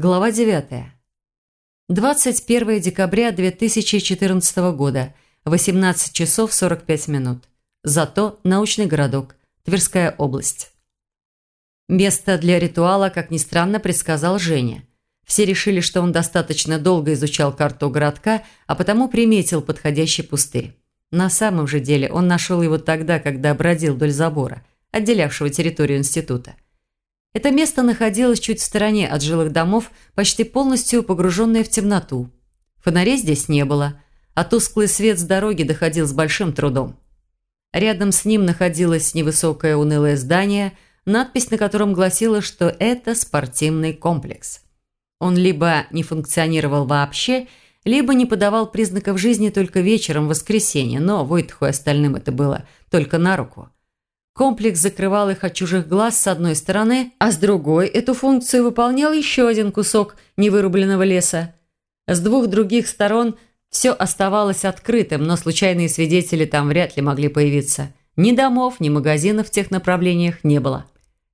Глава 9. 21 декабря 2014 года, 18 часов 45 минут. Зато научный городок, Тверская область. Место для ритуала, как ни странно, предсказал Женя. Все решили, что он достаточно долго изучал карту городка, а потому приметил подходящий пустырь. На самом же деле он нашел его тогда, когда бродил вдоль забора, отделявшего территорию института. Это место находилось чуть в стороне от жилых домов, почти полностью погруженное в темноту. Фонарей здесь не было, а тусклый свет с дороги доходил с большим трудом. Рядом с ним находилось невысокое унылое здание, надпись на котором гласила, что это спортивный комплекс. Он либо не функционировал вообще, либо не подавал признаков жизни только вечером в воскресенье, но Войтху и остальным это было только на руку – Комплекс закрывал их от чужих глаз с одной стороны, а с другой эту функцию выполнял еще один кусок невырубленного леса. С двух других сторон все оставалось открытым, но случайные свидетели там вряд ли могли появиться. Ни домов, ни магазинов в тех направлениях не было.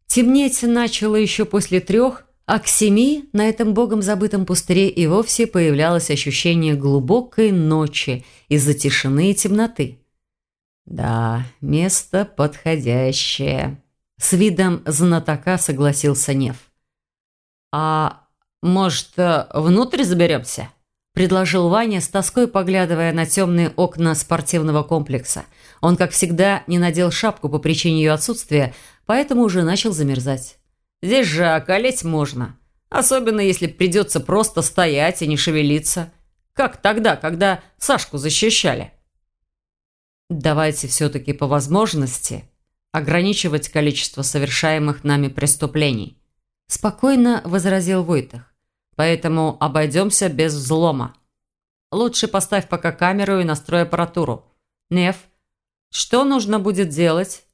Темнеть начало еще после трех, а к семи на этом богом забытом пустыре и вовсе появлялось ощущение глубокой ночи из-за тишины и темноты. «Да, место подходящее», – с видом знатока согласился Нев. «А может, внутрь заберемся?» – предложил Ваня, с тоской поглядывая на темные окна спортивного комплекса. Он, как всегда, не надел шапку по причине ее отсутствия, поэтому уже начал замерзать. «Здесь же околеть можно, особенно если придется просто стоять и не шевелиться, как тогда, когда Сашку защищали». Давайте все-таки по возможности ограничивать количество совершаемых нами преступлений. Спокойно возразил Войтах. Поэтому обойдемся без взлома. Лучше поставь пока камеру и настрой аппаратуру. Нев, что нужно будет делать?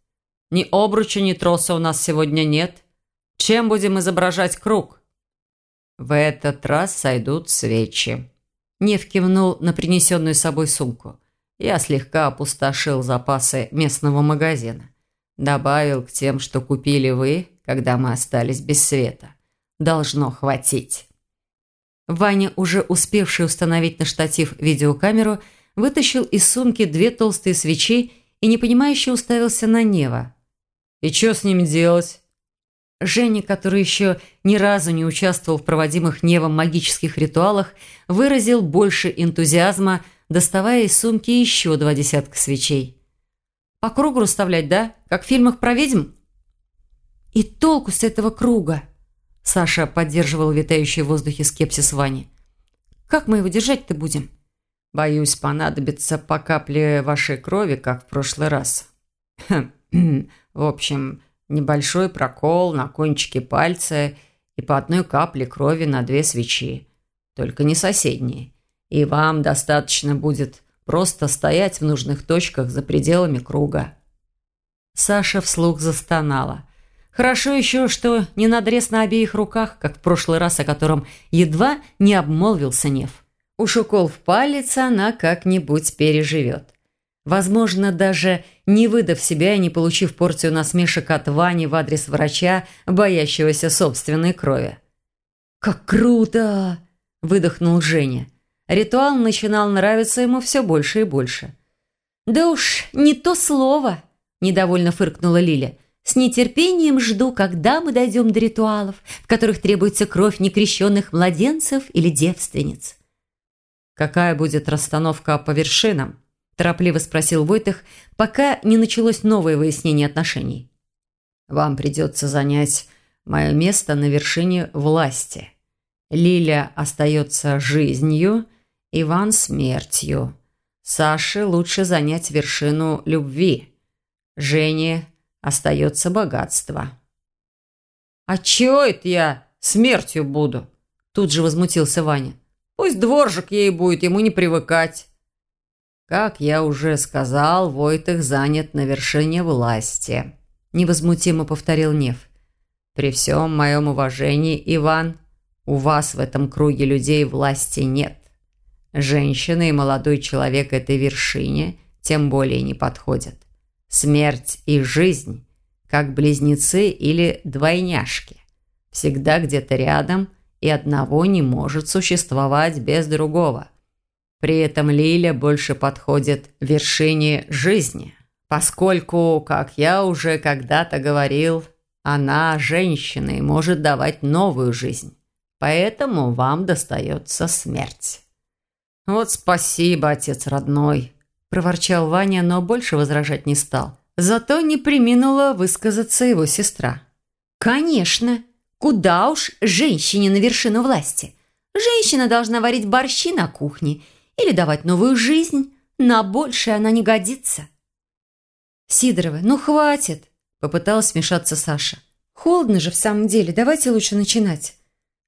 Ни обруча, ни троса у нас сегодня нет. Чем будем изображать круг? В этот раз сойдут свечи. Нев кивнул на принесенную собой сумку. Я слегка опустошил запасы местного магазина. Добавил к тем, что купили вы, когда мы остались без света. Должно хватить. Ваня, уже успевший установить на штатив видеокамеру, вытащил из сумки две толстые свечи и непонимающе уставился на Нева. «И что с ними делать?» Женя, который еще ни разу не участвовал в проводимых Невом магических ритуалах, выразил больше энтузиазма, доставая из сумки еще два десятка свечей. «По кругу расставлять, да? Как в фильмах про ведьм?» «И толку с этого круга?» Саша поддерживал витающий в воздухе скепсис Вани. «Как мы его держать-то будем?» «Боюсь, понадобится по капле вашей крови, как в прошлый раз». «В общем, небольшой прокол на кончике пальца и по одной капле крови на две свечи. Только не соседние и вам достаточно будет просто стоять в нужных точках за пределами круга». Саша вслух застонала. Хорошо еще, что не надрез на обеих руках, как в прошлый раз, о котором едва не обмолвился Нев. Уж укол в палец она как-нибудь переживет. Возможно, даже не выдав себя и не получив порцию насмешек от Вани в адрес врача, боящегося собственной крови. «Как круто!» – выдохнул Женя. Ритуал начинал нравиться ему все больше и больше. «Да уж, не то слово!» – недовольно фыркнула Лиля. «С нетерпением жду, когда мы дойдем до ритуалов, в которых требуется кровь некрещенных младенцев или девственниц». «Какая будет расстановка по вершинам?» – торопливо спросил Войтых, пока не началось новое выяснение отношений. «Вам придется занять мое место на вершине власти. Лиля остается жизнью – Иван смертью. Саше лучше занять вершину любви. Жене остается богатство. «А чего это я смертью буду?» Тут же возмутился Ваня. «Пусть дворжик ей будет, ему не привыкать». «Как я уже сказал, Войтых занят на вершине власти», – невозмутимо повторил Нев. «При всем моем уважении, Иван, у вас в этом круге людей власти нет. Женщина и молодой человек этой вершине тем более не подходят. Смерть и жизнь, как близнецы или двойняшки, всегда где-то рядом и одного не может существовать без другого. При этом Лиля больше подходит вершине жизни, поскольку, как я уже когда-то говорил, она женщина и может давать новую жизнь. Поэтому вам достается смерть. Вот спасибо, отец родной, проворчал Ваня, но больше возражать не стал. Зато не приминула высказаться его сестра. «Конечно! Куда уж женщине на вершину власти? Женщина должна варить борщи на кухне или давать новую жизнь. На большее она не годится». «Сидорова, ну хватит!» – попыталась смешаться Саша. «Холодно же в самом деле, давайте лучше начинать.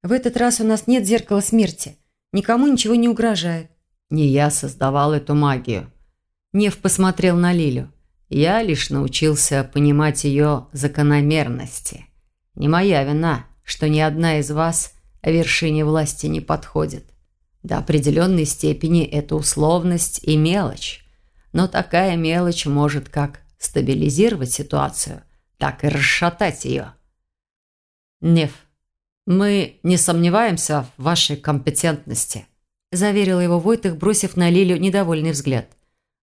В этот раз у нас нет зеркала смерти. Никому ничего не угрожает». «Не я создавал эту магию». Нев посмотрел на Лилю. Я лишь научился понимать ее закономерности. Не моя вина, что ни одна из вас вершине власти не подходит. До определенной степени это условность и мелочь. Но такая мелочь может как стабилизировать ситуацию, так и расшатать ее. Нев, мы не сомневаемся в вашей компетентности, заверил его Войтых, бросив на Лилю недовольный взгляд –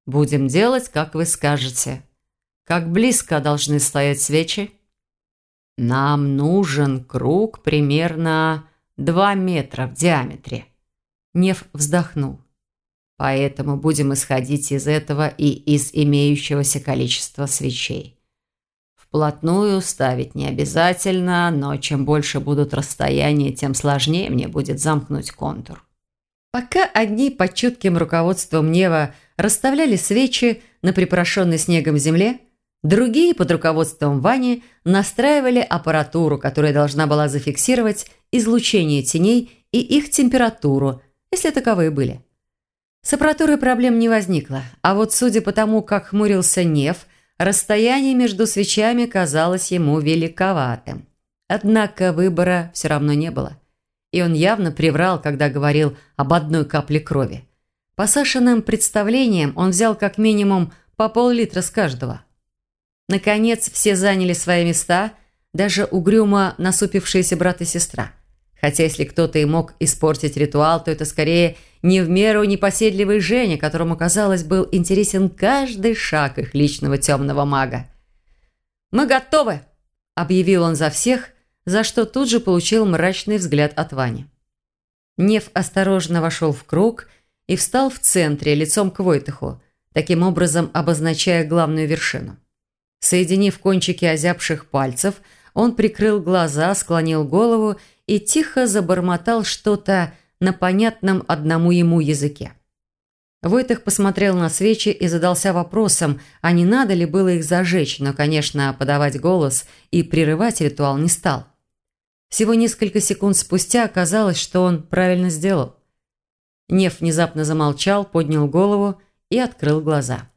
Будем делать, как вы скажете. Как близко должны стоять свечи? Нам нужен круг примерно два метра в диаметре. Нев вздохнул. Поэтому будем исходить из этого и из имеющегося количества свечей. Вплотную ставить не обязательно, но чем больше будут расстояния, тем сложнее мне будет замкнуть контур. Пока одни под чутким руководством Нева расставляли свечи на припорошенной снегом земле, другие под руководством Вани настраивали аппаратуру, которая должна была зафиксировать излучение теней и их температуру, если таковые были. С аппаратурой проблем не возникло, а вот судя по тому, как хмурился Нев, расстояние между свечами казалось ему великоватым. Однако выбора все равно не было – и он явно приврал, когда говорил об одной капле крови. По Сашиным представлениям он взял как минимум по пол-литра с каждого. Наконец все заняли свои места, даже угрюмо насупившиеся брат и сестра. Хотя если кто-то и мог испортить ритуал, то это скорее не в меру непоседливый Женя, которому, казалось, был интересен каждый шаг их личного темного мага. «Мы готовы!» – объявил он за всех – за что тут же получил мрачный взгляд от Вани. Нев осторожно вошел в круг и встал в центре, лицом к Войтыху, таким образом обозначая главную вершину. Соединив кончики озябших пальцев, он прикрыл глаза, склонил голову и тихо забормотал что-то на понятном одному ему языке. Войтых посмотрел на свечи и задался вопросом, а не надо ли было их зажечь, но, конечно, подавать голос и прерывать ритуал не стал. Всего несколько секунд спустя оказалось, что он правильно сделал. Нев внезапно замолчал, поднял голову и открыл глаза.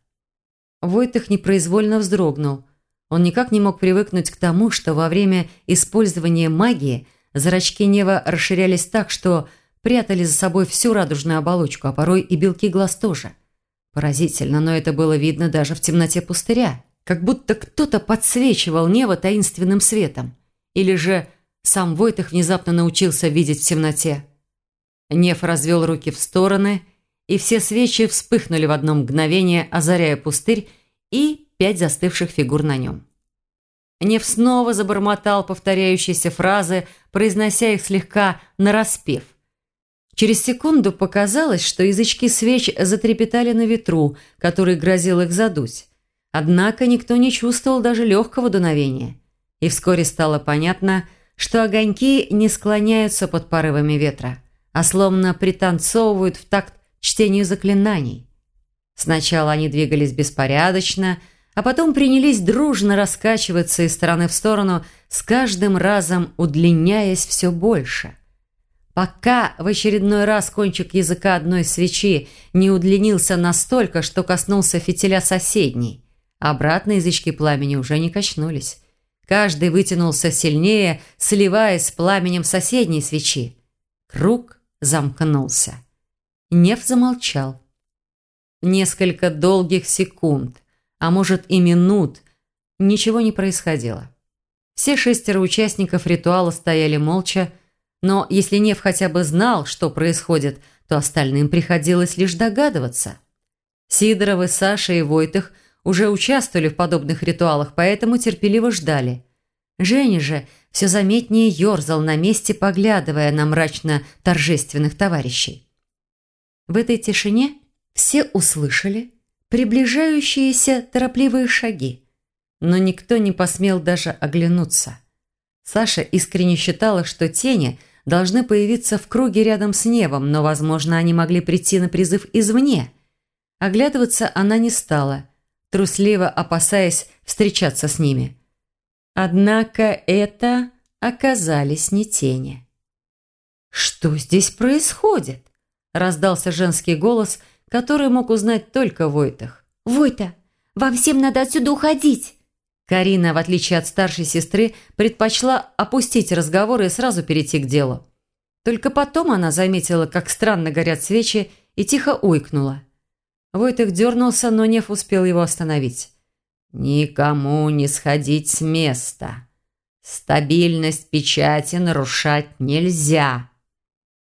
Войтых непроизвольно вздрогнул. Он никак не мог привыкнуть к тому, что во время использования магии зрачки Нева расширялись так, что прятали за собой всю радужную оболочку, а порой и белки глаз тоже. Поразительно, но это было видно даже в темноте пустыря. Как будто кто-то подсвечивал небо таинственным светом. Или же сам Войтых внезапно научился видеть в темноте. Неф развел руки в стороны, и все свечи вспыхнули в одно мгновение, озаряя пустырь и пять застывших фигур на нем. Нев снова забормотал повторяющиеся фразы, произнося их слегка нараспев. Через секунду показалось, что язычки свеч затрепетали на ветру, который грозил их задуть. Однако никто не чувствовал даже легкого дуновения. И вскоре стало понятно, что огоньки не склоняются под порывами ветра, а словно пританцовывают в такт чтению заклинаний. Сначала они двигались беспорядочно, а потом принялись дружно раскачиваться из стороны в сторону, с каждым разом удлиняясь все больше. Пока в очередной раз кончик языка одной свечи не удлинился настолько, что коснулся фитиля соседней, обратно язычки пламени уже не качнулись. Каждый вытянулся сильнее, сливаясь с пламенем соседней свечи. Круг замкнулся. Нев замолчал. Несколько долгих секунд, а может и минут, ничего не происходило. Все шестеро участников ритуала стояли молча, Но если Нев хотя бы знал, что происходит, то остальным приходилось лишь догадываться. Сидоровы, Саша и Войтых уже участвовали в подобных ритуалах, поэтому терпеливо ждали. Женя же все заметнее ерзал на месте, поглядывая на мрачно-торжественных товарищей. В этой тишине все услышали приближающиеся торопливые шаги, но никто не посмел даже оглянуться. Саша искренне считала, что тени должны появиться в круге рядом с небом, но, возможно, они могли прийти на призыв извне. Оглядываться она не стала, трусливо опасаясь встречаться с ними. Однако это оказались не тени. «Что здесь происходит?» – раздался женский голос, который мог узнать только Войтах. «Войта, вам всем надо отсюда уходить!» Карина, в отличие от старшей сестры, предпочла опустить разговор и сразу перейти к делу. Только потом она заметила, как странно горят свечи, и тихо уйкнула. Войтых дернулся, но Нев успел его остановить. «Никому не сходить с места. Стабильность печати нарушать нельзя».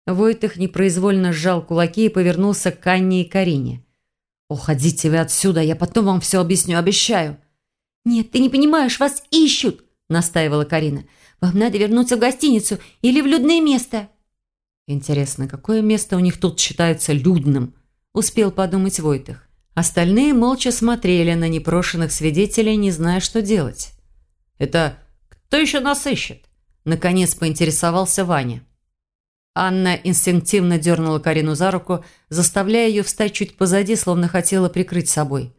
Войтых непроизвольно сжал кулаки и повернулся к Анне и Карине. «Уходите вы отсюда, я потом вам все объясню, обещаю». «Нет, ты не понимаешь, вас ищут!» – настаивала Карина. «Вам надо вернуться в гостиницу или в людное место». «Интересно, какое место у них тут считается людным?» – успел подумать Войтых. Остальные молча смотрели на непрошенных свидетелей, не зная, что делать. «Это кто еще нас ищет?» – наконец поинтересовался Ваня. Анна инстинктивно дернула Карину за руку, заставляя ее встать чуть позади, словно хотела прикрыть собой.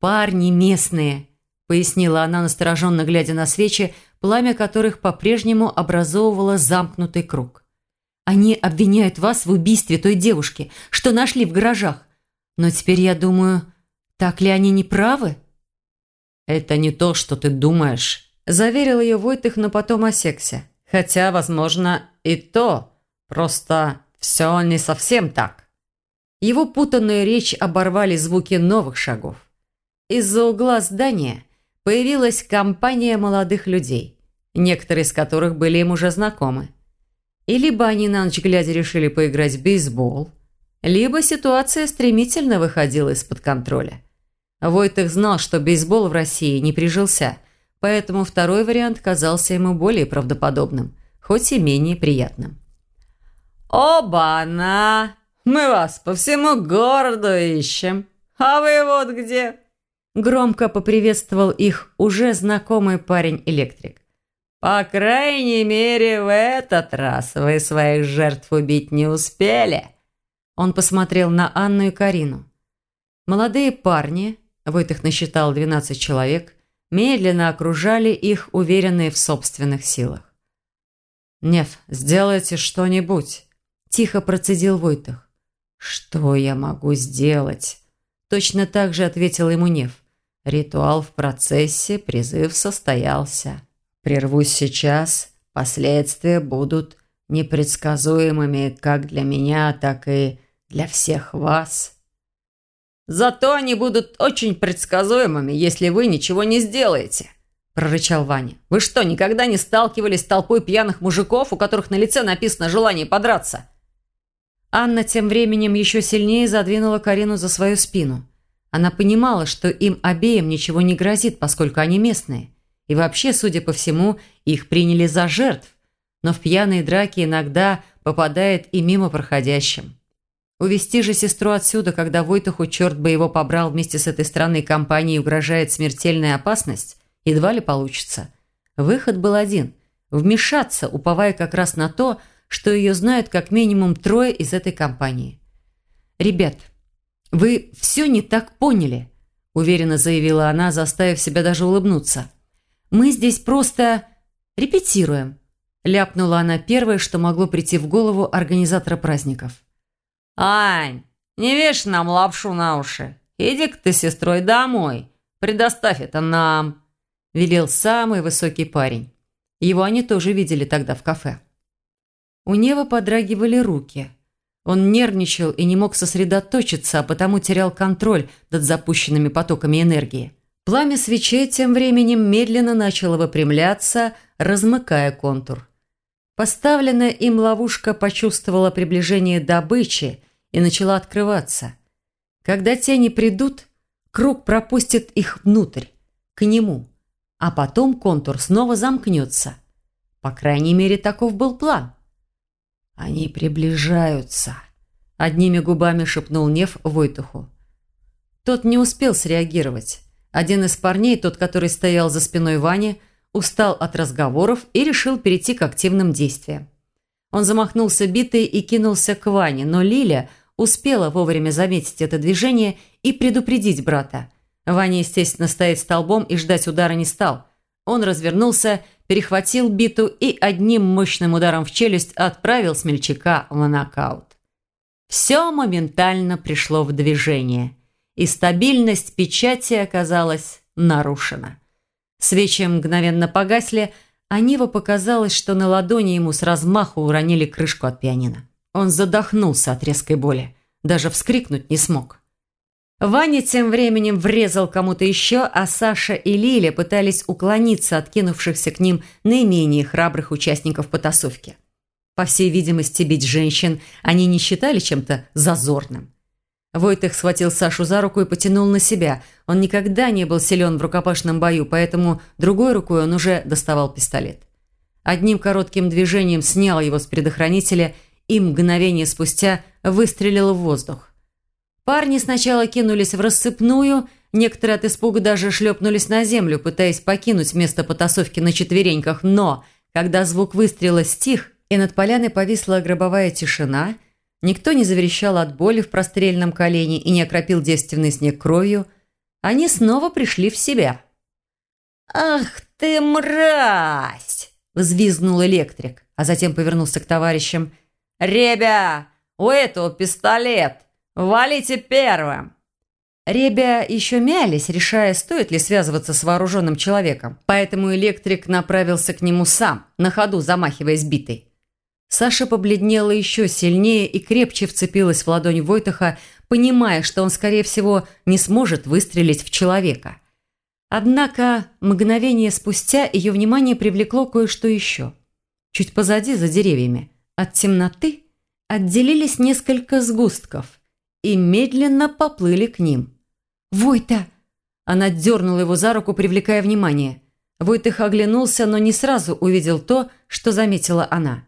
«Парни местные!» пояснила она, настороженно глядя на свечи, пламя которых по-прежнему образовывало замкнутый круг. «Они обвиняют вас в убийстве той девушки, что нашли в гаражах. Но теперь я думаю, так ли они не правы?» «Это не то, что ты думаешь», – заверил ее Войтых, но потом осекся. «Хотя, возможно, и то. Просто все не совсем так». Его путанную речь оборвали звуки новых шагов. Из-за угла здания – появилась компания молодых людей, некоторые из которых были им уже знакомы. И либо они на ночь глядя решили поиграть в бейсбол, либо ситуация стремительно выходила из-под контроля. Войтых знал, что бейсбол в России не прижился, поэтому второй вариант казался ему более правдоподобным, хоть и менее приятным. «Оба-на! Мы вас по всему городу ищем! А вы вот где!» Громко поприветствовал их уже знакомый парень-электрик. «По крайней мере, в этот раз вы своих жертв убить не успели!» Он посмотрел на Анну и Карину. Молодые парни, Войтых насчитал 12 человек, медленно окружали их, уверенные в собственных силах. «Нев, сделайте что-нибудь!» – тихо процедил Войтых. «Что я могу сделать?» Точно так же ответил ему Нев. Ритуал в процессе, призыв состоялся. Прервусь сейчас, последствия будут непредсказуемыми как для меня, так и для всех вас. Зато они будут очень предсказуемыми, если вы ничего не сделаете, прорычал Ваня. Вы что, никогда не сталкивались с толпой пьяных мужиков, у которых на лице написано желание подраться? Анна тем временем еще сильнее задвинула Карину за свою спину. Она понимала, что им обеим ничего не грозит, поскольку они местные. И вообще, судя по всему, их приняли за жертв. Но в пьяные драки иногда попадает и мимо проходящим. Увести же сестру отсюда, когда Войтуху черт бы его побрал вместе с этой странной компанией угрожает смертельная опасность, едва ли получится. Выход был один – вмешаться, уповая как раз на то, что ее знают как минимум трое из этой компании. «Ребят, «Вы все не так поняли», – уверенно заявила она, заставив себя даже улыбнуться. «Мы здесь просто репетируем», – ляпнула она первое, что могло прийти в голову организатора праздников. «Ань, не вешай нам лапшу на уши. Иди-ка ты с сестрой домой. Предоставь это нам», – велел самый высокий парень. Его они тоже видели тогда в кафе. У Нева подрагивали руки – он нервничал и не мог сосредоточиться, а потому терял контроль над запущенными потоками энергии. Пламя свечей тем временем медленно начало выпрямляться, размыкая контур. Поставленная им ловушка почувствовала приближение добычи и начала открываться. Когда тени придут, круг пропустит их внутрь, к нему, а потом контур снова замкнется. По крайней мере, таков был план. «Они приближаются», – одними губами шепнул Нев Войтуху. Тот не успел среагировать. Один из парней, тот, который стоял за спиной Вани, устал от разговоров и решил перейти к активным действиям. Он замахнулся битой и кинулся к Ване, но Лиля успела вовремя заметить это движение и предупредить брата. Ваня, естественно, стоять столбом и ждать удара не стал. Он развернулся, перехватил биту и одним мощным ударом в челюсть отправил смельчака в нокаут. Все моментально пришло в движение, и стабильность печати оказалась нарушена. Свечи мгновенно погасли, а Нива показалось, что на ладони ему с размаху уронили крышку от пианино. Он задохнулся от резкой боли, даже вскрикнуть не смог. Ваня тем временем врезал кому-то еще, а Саша и Лиля пытались уклониться от кинувшихся к ним наименее храбрых участников потасовки. По всей видимости, бить женщин они не считали чем-то зазорным. Войтых схватил Сашу за руку и потянул на себя. Он никогда не был силен в рукопашном бою, поэтому другой рукой он уже доставал пистолет. Одним коротким движением снял его с предохранителя и мгновение спустя выстрелил в воздух. Парни сначала кинулись в рассыпную, некоторые от испуга даже шлепнулись на землю, пытаясь покинуть место потасовки на четвереньках, но, когда звук выстрела стих и над поляной повисла гробовая тишина, никто не заверещал от боли в прострельном колене и не окропил девственный снег кровью, они снова пришли в себя. «Ах ты, мразь!» – взвизгнул электрик, а затем повернулся к товарищам. «Ребя, у этого пистолет!» «Валите первым!» Ребя еще мялись, решая, стоит ли связываться с вооруженным человеком, поэтому электрик направился к нему сам, на ходу замахиваясь битой. Саша побледнела еще сильнее и крепче вцепилась в ладонь Войтаха, понимая, что он, скорее всего, не сможет выстрелить в человека. Однако мгновение спустя ее внимание привлекло кое-что еще. Чуть позади, за деревьями, от темноты отделились несколько сгустков – и медленно поплыли к ним. «Войта!» Она дернула его за руку, привлекая внимание. Войтых оглянулся, но не сразу увидел то, что заметила она.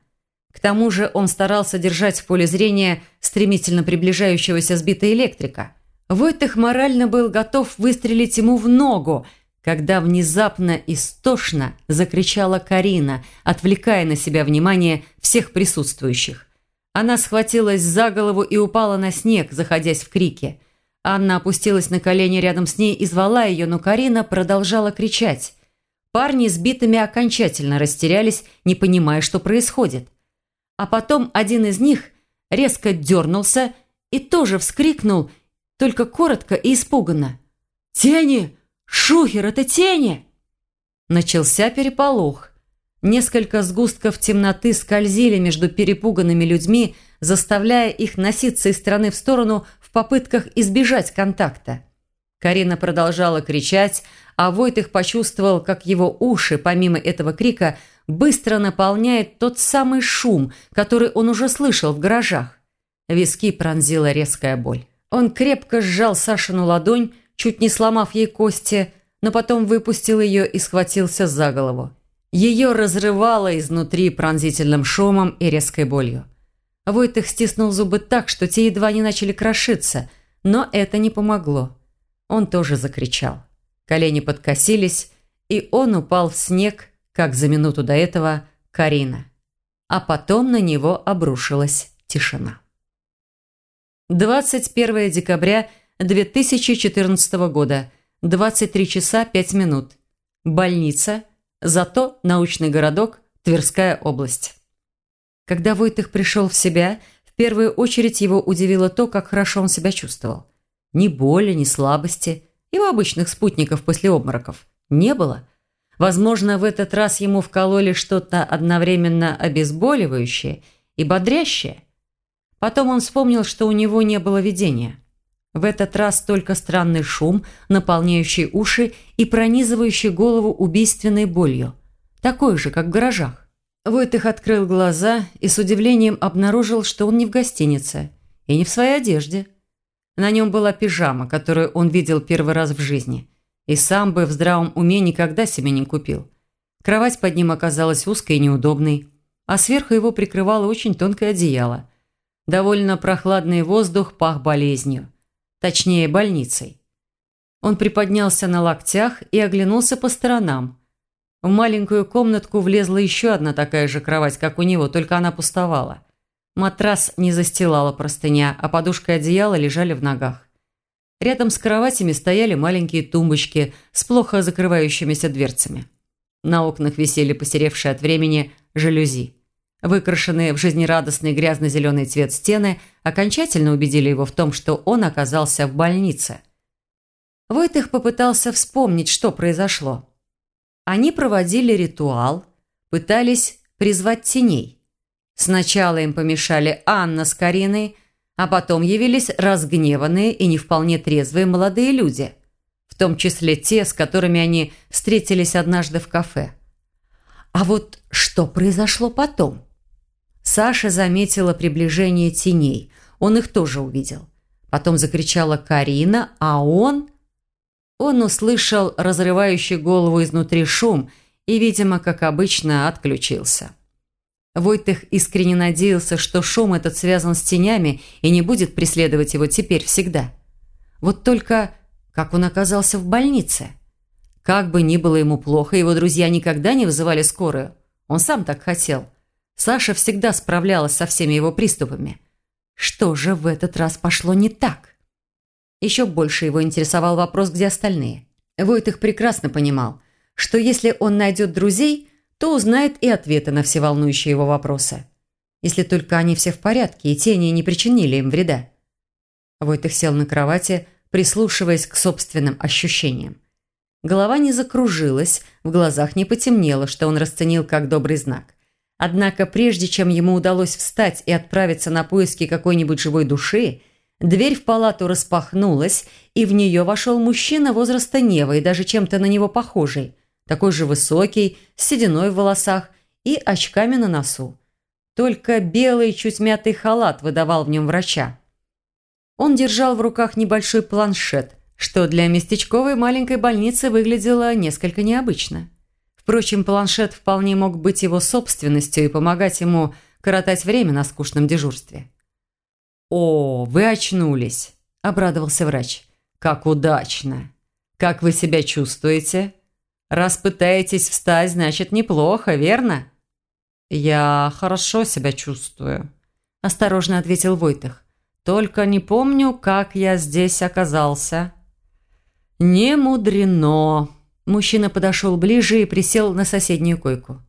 К тому же он старался держать в поле зрения стремительно приближающегося сбитого электрика. Войтых морально был готов выстрелить ему в ногу, когда внезапно истошно закричала Карина, отвлекая на себя внимание всех присутствующих. Она схватилась за голову и упала на снег, заходясь в крики. Анна опустилась на колени рядом с ней и звала ее, но Карина продолжала кричать. Парни с битами окончательно растерялись, не понимая, что происходит. А потом один из них резко дернулся и тоже вскрикнул, только коротко и испуганно. «Тени! Шухер, это тени!» Начался переполох. Несколько сгустков темноты скользили между перепуганными людьми, заставляя их носиться из стороны в сторону в попытках избежать контакта. Карина продолжала кричать, а Войтых почувствовал, как его уши, помимо этого крика, быстро наполняет тот самый шум, который он уже слышал в гаражах. Виски пронзила резкая боль. Он крепко сжал Сашину ладонь, чуть не сломав ей кости, но потом выпустил ее и схватился за голову. Ее разрывало изнутри пронзительным шумом и резкой болью. Войтых стиснул зубы так, что те едва не начали крошиться, но это не помогло. Он тоже закричал. Колени подкосились, и он упал в снег, как за минуту до этого Карина. А потом на него обрушилась тишина. 21 декабря 2014 года, 23 часа 5 минут. Больница – Зато научный городок – Тверская область. Когда Войтых пришел в себя, в первую очередь его удивило то, как хорошо он себя чувствовал. Ни боли, ни слабости, его обычных спутников после обмороков не было. Возможно, в этот раз ему вкололи что-то одновременно обезболивающее и бодрящее. Потом он вспомнил, что у него не было видения – в этот раз только странный шум, наполняющий уши и пронизывающий голову убийственной болью. Такой же, как в гаражах. Войтых открыл глаза и с удивлением обнаружил, что он не в гостинице и не в своей одежде. На нем была пижама, которую он видел первый раз в жизни, и сам бы в здравом уме никогда себе не купил. Кровать под ним оказалась узкой и неудобной, а сверху его прикрывало очень тонкое одеяло. Довольно прохладный воздух пах болезнью, точнее больницей. Он приподнялся на локтях и оглянулся по сторонам – в маленькую комнатку влезла еще одна такая же кровать, как у него, только она пустовала. Матрас не застилала простыня, а подушка и одеяло лежали в ногах. Рядом с кроватями стояли маленькие тумбочки с плохо закрывающимися дверцами. На окнах висели посеревшие от времени жалюзи. Выкрашенные в жизнерадостный грязно-зеленый цвет стены окончательно убедили его в том, что он оказался в больнице. Войтых попытался вспомнить, что произошло. Они проводили ритуал, пытались призвать теней. Сначала им помешали Анна с Кариной, а потом явились разгневанные и не вполне трезвые молодые люди, в том числе те, с которыми они встретились однажды в кафе. А вот что произошло потом? Саша заметила приближение теней. Он их тоже увидел. Потом закричала Карина, а он он услышал разрывающий голову изнутри шум и, видимо, как обычно, отключился. Войтых искренне надеялся, что шум этот связан с тенями и не будет преследовать его теперь всегда. Вот только как он оказался в больнице? Как бы ни было ему плохо, его друзья никогда не вызывали скорую. Он сам так хотел. Саша всегда справлялась со всеми его приступами. Что же в этот раз пошло не так? Еще больше его интересовал вопрос, где остальные. Войтых прекрасно понимал, что если он найдет друзей, то узнает и ответы на все волнующие его вопросы. Если только они все в порядке и тени не причинили им вреда. Войтых сел на кровати, прислушиваясь к собственным ощущениям. Голова не закружилась, в глазах не потемнело, что он расценил как добрый знак. Однако прежде чем ему удалось встать и отправиться на поиски какой-нибудь живой души – Дверь в палату распахнулась, и в нее вошел мужчина возраста Нева и даже чем-то на него похожий. Такой же высокий, с сединой в волосах и очками на носу. Только белый, чуть мятый халат выдавал в нем врача. Он держал в руках небольшой планшет, что для местечковой маленькой больницы выглядело несколько необычно. Впрочем, планшет вполне мог быть его собственностью и помогать ему коротать время на скучном дежурстве. «О, вы очнулись!» – обрадовался врач. «Как удачно! Как вы себя чувствуете? Раз пытаетесь встать, значит, неплохо, верно?» «Я хорошо себя чувствую», – осторожно ответил Войтых. «Только не помню, как я здесь оказался». «Не мудрено». Мужчина подошел ближе и присел на соседнюю койку.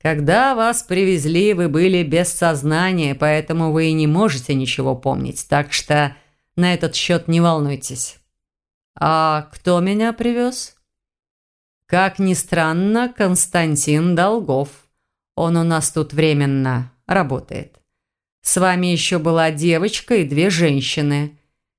Когда вас привезли, вы были без сознания, поэтому вы и не можете ничего помнить, так что на этот счет не волнуйтесь. А кто меня привез? Как ни странно, Константин Долгов. Он у нас тут временно работает. С вами еще была девочка и две женщины.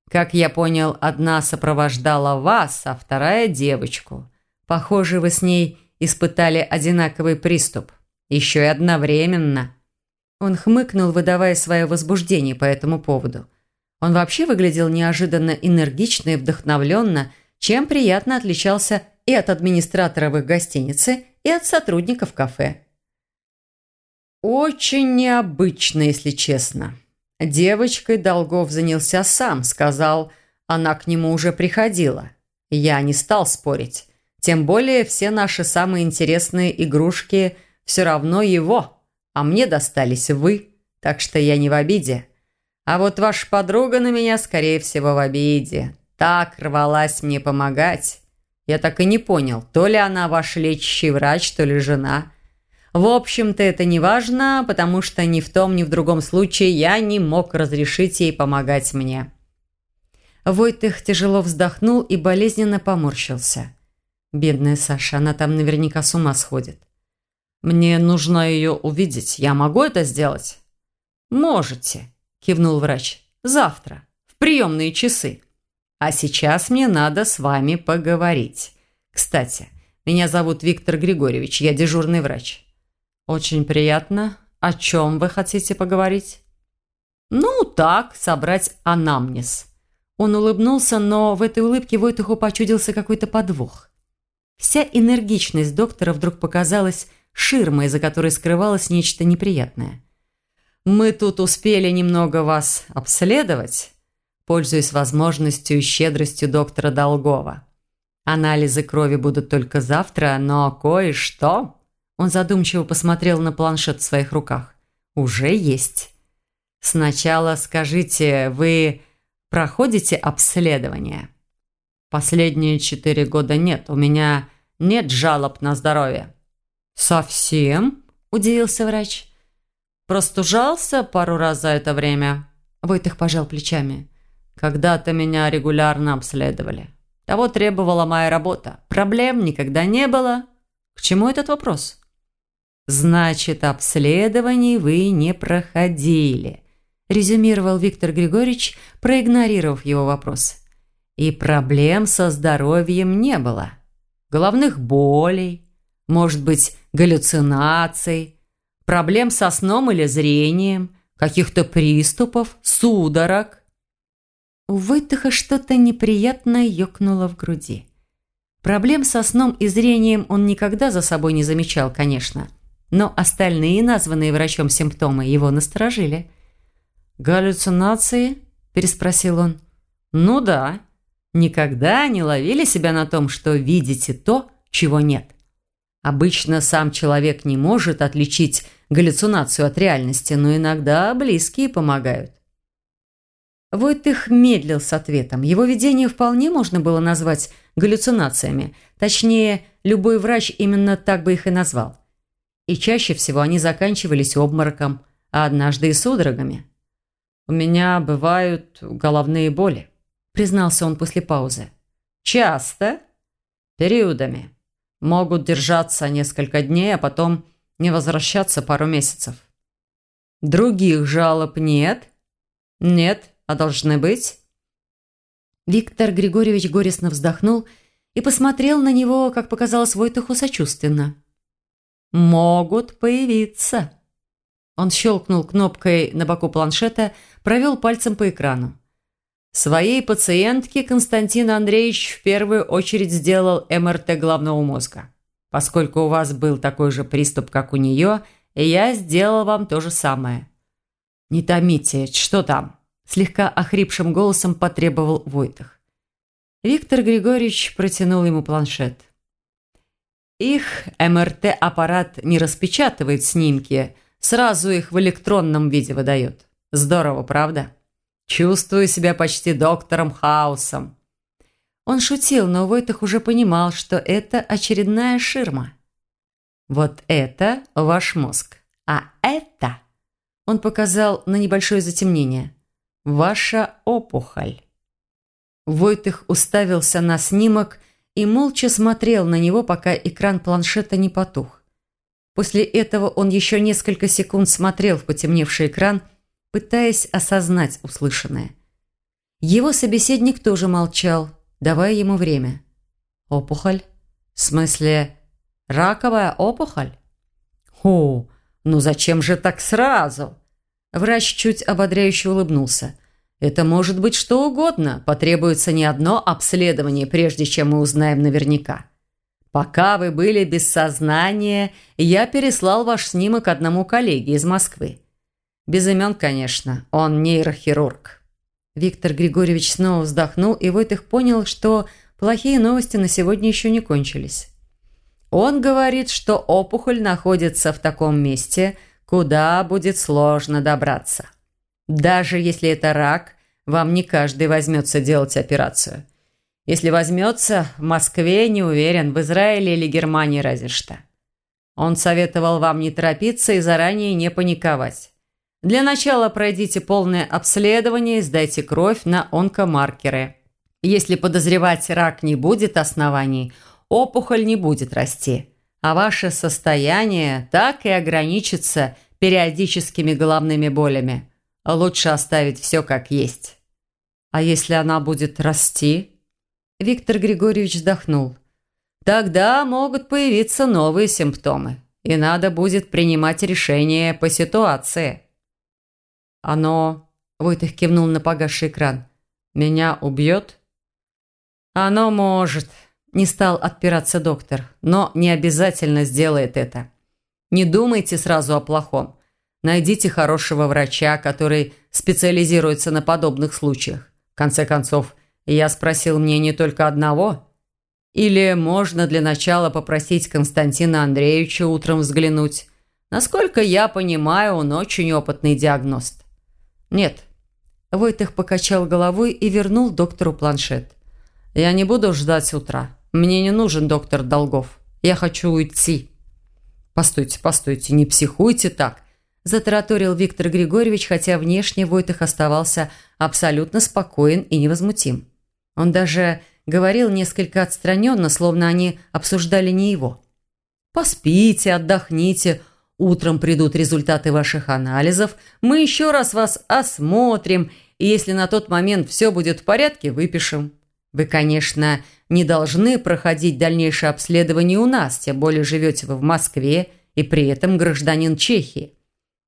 Как я понял, одна сопровождала вас, а вторая – девочку. Похоже, вы с ней испытали одинаковый приступ. Еще и одновременно. Он хмыкнул, выдавая свое возбуждение по этому поводу. Он вообще выглядел неожиданно энергично и вдохновленно, чем приятно отличался и от администратора в их гостинице, и от сотрудников кафе. Очень необычно, если честно. Девочкой Долгов занялся сам, сказал, она к нему уже приходила. Я не стал спорить. Тем более все наши самые интересные игрушки – все равно его, а мне достались вы, так что я не в обиде. А вот ваша подруга на меня, скорее всего, в обиде. Так рвалась мне помогать. Я так и не понял, то ли она ваш лечащий врач, то ли жена. В общем-то, это не важно, потому что ни в том, ни в другом случае я не мог разрешить ей помогать мне». Войтых тяжело вздохнул и болезненно поморщился. «Бедная Саша, она там наверняка с ума сходит. «Мне нужно ее увидеть. Я могу это сделать?» «Можете», – кивнул врач. «Завтра, в приемные часы. А сейчас мне надо с вами поговорить. Кстати, меня зовут Виктор Григорьевич, я дежурный врач». «Очень приятно. О чем вы хотите поговорить?» «Ну, так, собрать анамнез». Он улыбнулся, но в этой улыбке Войтуху почудился какой-то подвох. Вся энергичность доктора вдруг показалась ширмой, за которой скрывалось нечто неприятное. «Мы тут успели немного вас обследовать», пользуясь возможностью и щедростью доктора Долгова. «Анализы крови будут только завтра, но кое-что...» Он задумчиво посмотрел на планшет в своих руках. «Уже есть. Сначала скажите, вы проходите обследование?» «Последние четыре года нет. У меня нет жалоб на здоровье». «Совсем?» – удивился врач. «Простужался пару раз за это время?» Войтых пожал плечами. «Когда-то меня регулярно обследовали. Того требовала моя работа. Проблем никогда не было. К чему этот вопрос?» «Значит, обследований вы не проходили», – резюмировал Виктор Григорьевич, проигнорировав его вопрос. «И проблем со здоровьем не было. Головных болей, может быть, галлюцинаций, проблем со сном или зрением, каких-то приступов, судорог». У Войтыха что-то неприятно ёкнуло в груди. Проблем со сном и зрением он никогда за собой не замечал, конечно – но остальные названные врачом симптомы его насторожили. «Галлюцинации?» – переспросил он. «Ну да. Никогда не ловили себя на том, что видите то, чего нет. Обычно сам человек не может отличить галлюцинацию от реальности, но иногда близкие помогают. Войтых медлил с ответом. Его видение вполне можно было назвать галлюцинациями. Точнее, любой врач именно так бы их и назвал и чаще всего они заканчивались обмороком, а однажды и судорогами. «У меня бывают головные боли», – признался он после паузы. «Часто?» «Периодами. Могут держаться несколько дней, а потом не возвращаться пару месяцев». «Других жалоб нет?» «Нет, а должны быть?» Виктор Григорьевич горестно вздохнул и посмотрел на него, как показалось Войтуху, сочувственно могут появиться». Он щелкнул кнопкой на боку планшета, провел пальцем по экрану. Своей пациентке Константин Андреевич в первую очередь сделал МРТ головного мозга. Поскольку у вас был такой же приступ, как у нее, я сделал вам то же самое. «Не томите, что там?» Слегка охрипшим голосом потребовал Войтах. Виктор Григорьевич протянул ему планшет. Их МРТ-аппарат не распечатывает снимки, сразу их в электронном виде выдает. Здорово, правда? Чувствую себя почти доктором Хаусом. Он шутил, но Войтах уже понимал, что это очередная ширма. Вот это ваш мозг, а это... Он показал на небольшое затемнение. Ваша опухоль. Войтых уставился на снимок и молча смотрел на него, пока экран планшета не потух. После этого он еще несколько секунд смотрел в потемневший экран, пытаясь осознать услышанное. Его собеседник тоже молчал, давая ему время. «Опухоль? В смысле, раковая опухоль?» «О, ну зачем же так сразу?» Врач чуть ободряюще улыбнулся – это может быть что угодно. Потребуется не одно обследование, прежде чем мы узнаем наверняка. Пока вы были без сознания, я переслал ваш снимок одному коллеге из Москвы. Без имен, конечно. Он нейрохирург. Виктор Григорьевич снова вздохнул, и Войтых понял, что плохие новости на сегодня еще не кончились. Он говорит, что опухоль находится в таком месте, куда будет сложно добраться. Даже если это рак, вам не каждый возьмется делать операцию. Если возьмется, в Москве, не уверен, в Израиле или Германии разве что. Он советовал вам не торопиться и заранее не паниковать. Для начала пройдите полное обследование и сдайте кровь на онкомаркеры. Если подозревать рак не будет оснований, опухоль не будет расти, а ваше состояние так и ограничится периодическими головными болями. Лучше оставить все как есть. А если она будет расти? Виктор Григорьевич вздохнул. Тогда могут появиться новые симптомы. и надо будет принимать решение по ситуации». «Оно...» – Войтых кивнул на погасший экран. «Меня убьет?» «Оно может», – не стал отпираться доктор, «но не обязательно сделает это. Не думайте сразу о плохом. Найдите хорошего врача, который специализируется на подобных случаях. В конце концов, я спросил мнение только одного. Или можно для начала попросить Константина Андреевича утром взглянуть. Насколько я понимаю, он очень опытный диагност. Нет. Войтых покачал головой и вернул доктору планшет. Я не буду ждать утра. Мне не нужен доктор Долгов. Я хочу уйти. Постойте, постойте, не психуйте так затараторил Виктор Григорьевич, хотя внешне Войтых оставался абсолютно спокоен и невозмутим. Он даже говорил несколько отстраненно, словно они обсуждали не его. «Поспите, отдохните, утром придут результаты ваших анализов, мы еще раз вас осмотрим, и если на тот момент все будет в порядке, выпишем. Вы, конечно, не должны проходить дальнейшее обследование у нас, тем более живете вы в Москве и при этом гражданин Чехии.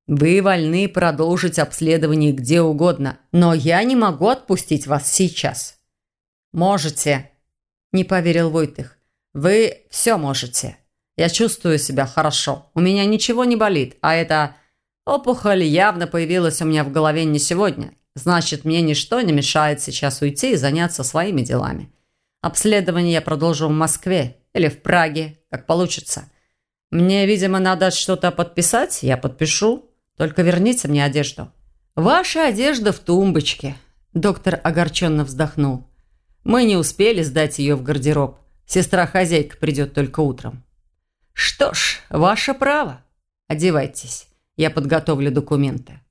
Вы вольны продолжить обследование где угодно, но я не могу отпустить вас сейчас». «Можете», – не поверил Войтых. «Вы все можете. Я чувствую себя хорошо. У меня ничего не болит, а эта опухоль явно появилась у меня в голове не сегодня. Значит, мне ничто не мешает сейчас уйти и заняться своими делами. Обследование я продолжу в Москве или в Праге, как получится. Мне, видимо, надо что-то подписать, я подпишу. Только верните мне одежду». «Ваша одежда в тумбочке», – доктор огорченно вздохнул. «Мы не успели сдать ее в гардероб. Сестра-хозяйка придет только утром». «Что ж, ваше право. Одевайтесь. Я подготовлю документы».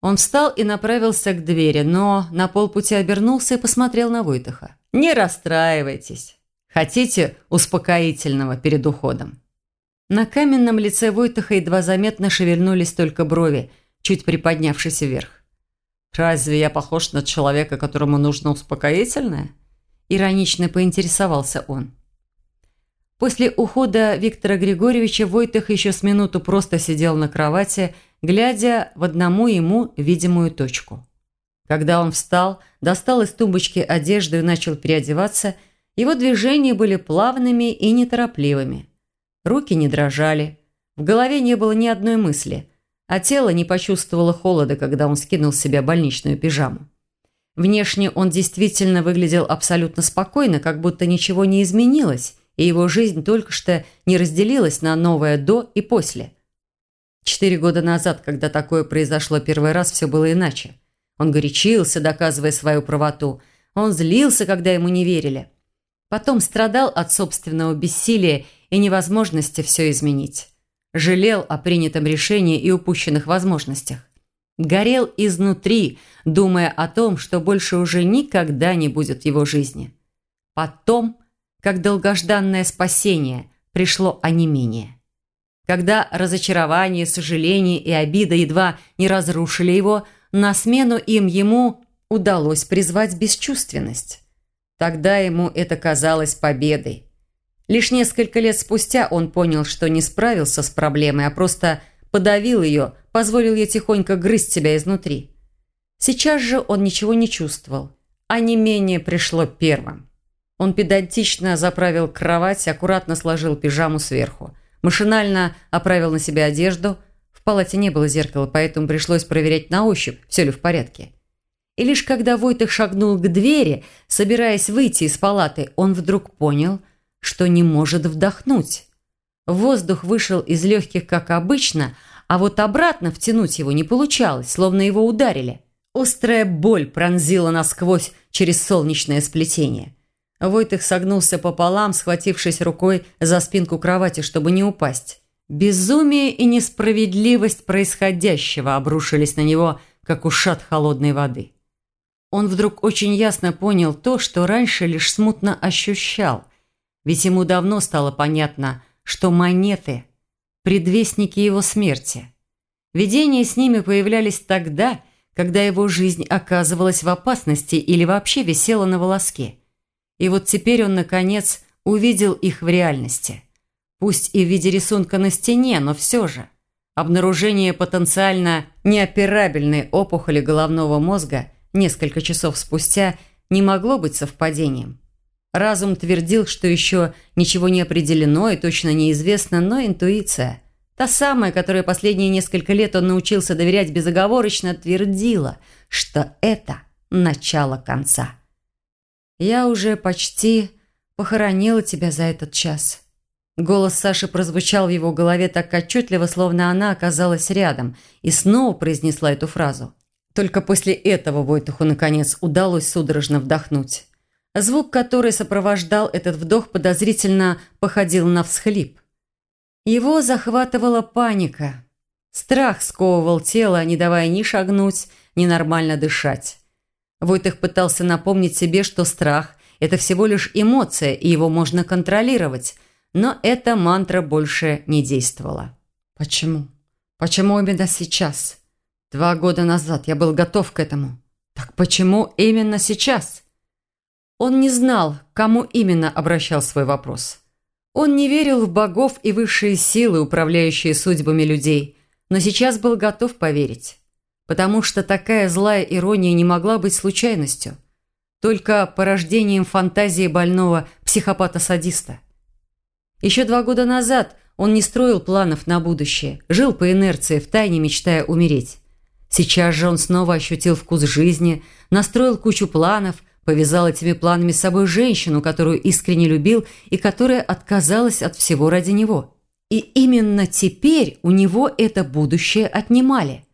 Он встал и направился к двери, но на полпути обернулся и посмотрел на Войтаха. «Не расстраивайтесь. Хотите успокоительного перед уходом?» На каменном лице Войтаха едва заметно шевельнулись только брови, чуть приподнявшись вверх. «Разве я похож на человека, которому нужно успокоительное?» Иронично поинтересовался он. После ухода Виктора Григорьевича Войтых еще с минуту просто сидел на кровати, глядя в одному ему видимую точку. Когда он встал, достал из тумбочки одежду и начал переодеваться, его движения были плавными и неторопливыми – Руки не дрожали. В голове не было ни одной мысли, а тело не почувствовало холода, когда он скинул с себя больничную пижаму. Внешне он действительно выглядел абсолютно спокойно, как будто ничего не изменилось, и его жизнь только что не разделилась на новое «до» и «после». Четыре года назад, когда такое произошло первый раз, все было иначе. Он горячился, доказывая свою правоту. Он злился, когда ему не верили. Потом страдал от собственного бессилия и невозможности все изменить. Жалел о принятом решении и упущенных возможностях. Горел изнутри, думая о том, что больше уже никогда не будет в его жизни. Потом, как долгожданное спасение, пришло онемение. Когда разочарование, сожаление и обида едва не разрушили его, на смену им ему удалось призвать бесчувственность. Тогда ему это казалось победой. Лишь несколько лет спустя он понял, что не справился с проблемой, а просто подавил ее, позволил ей тихонько грызть себя изнутри. Сейчас же он ничего не чувствовал, а не менее пришло первым. Он педантично заправил кровать, аккуратно сложил пижаму сверху. Машинально оправил на себя одежду. В палате не было зеркала, поэтому пришлось проверять на ощупь, все ли в порядке. И лишь когда Войтых шагнул к двери, собираясь выйти из палаты, он вдруг понял – что не может вдохнуть. Воздух вышел из легких, как обычно, а вот обратно втянуть его не получалось, словно его ударили. Острая боль пронзила насквозь через солнечное сплетение. Войтых согнулся пополам, схватившись рукой за спинку кровати, чтобы не упасть. Безумие и несправедливость происходящего обрушились на него, как ушат холодной воды. Он вдруг очень ясно понял то, что раньше лишь смутно ощущал – ведь ему давно стало понятно, что монеты – предвестники его смерти. Видения с ними появлялись тогда, когда его жизнь оказывалась в опасности или вообще висела на волоске. И вот теперь он, наконец, увидел их в реальности. Пусть и в виде рисунка на стене, но все же. Обнаружение потенциально неоперабельной опухоли головного мозга несколько часов спустя не могло быть совпадением. Разум твердил, что еще ничего не определено и точно неизвестно, но интуиция, та самая, которой последние несколько лет он научился доверять безоговорочно, твердила, что это начало конца. «Я уже почти похоронила тебя за этот час». Голос Саши прозвучал в его голове так отчетливо, словно она оказалась рядом, и снова произнесла эту фразу. Только после этого Войтуху, наконец, удалось судорожно вдохнуть. Звук, который сопровождал этот вдох, подозрительно походил на всхлип. Его захватывала паника. Страх сковывал тело, не давая ни шагнуть, ни нормально дышать. Войтых пытался напомнить себе, что страх – это всего лишь эмоция, и его можно контролировать, но эта мантра больше не действовала. Почему? Почему именно сейчас? Два года назад я был готов к этому. Так почему именно сейчас? Он не знал, кому именно обращал свой вопрос. Он не верил в богов и высшие силы, управляющие судьбами людей, но сейчас был готов поверить потому что такая злая ирония не могла быть случайностью, только порождением фантазии больного психопата-садиста. Еще два года назад он не строил планов на будущее, жил по инерции, втайне мечтая умереть. Сейчас же он снова ощутил вкус жизни, настроил кучу планов, повязал этими планами с собой женщину, которую искренне любил и которая отказалась от всего ради него. И именно теперь у него это будущее отнимали.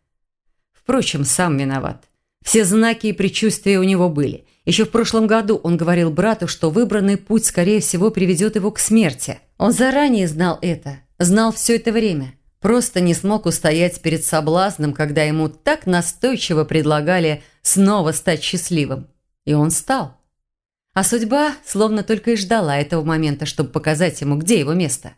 Впрочем, сам виноват. Все знаки и предчувствия у него были. Еще в прошлом году он говорил брату, что выбранный путь, скорее всего, приведет его к смерти. Он заранее знал это, знал все это время. Просто не смог устоять перед соблазном, когда ему так настойчиво предлагали снова стать счастливым. И он стал. А судьба словно только и ждала этого момента, чтобы показать ему, где его место.